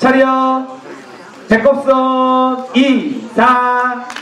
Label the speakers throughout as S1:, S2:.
S1: 차려 배꼽선
S2: 2, 4,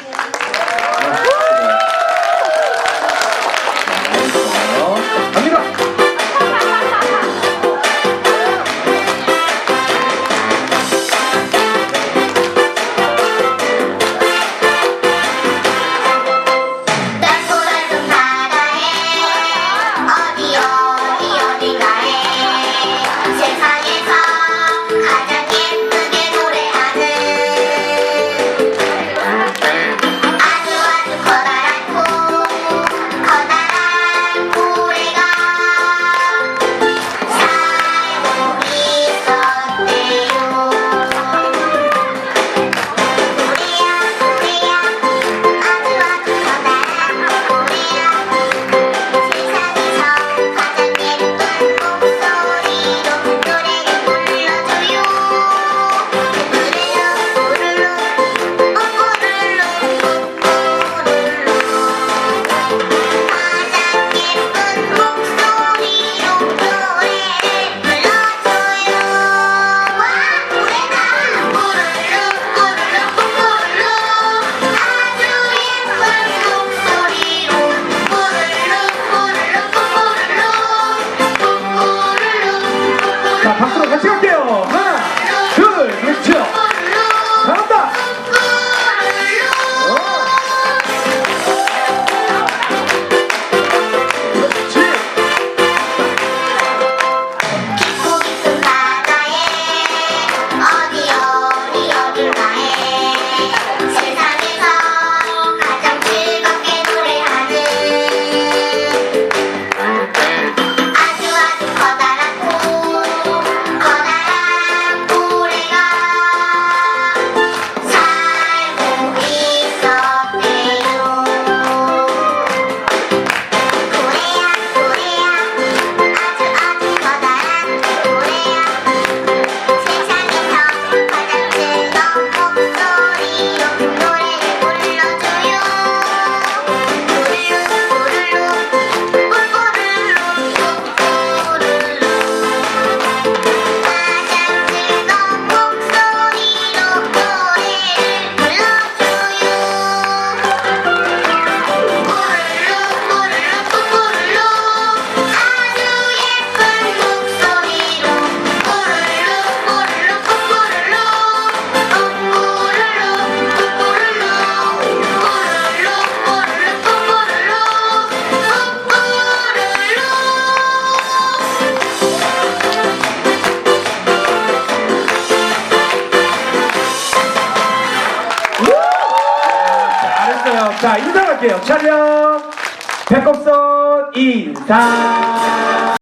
S1: 자, 인사할게요. 촬영. 백곡선 인사.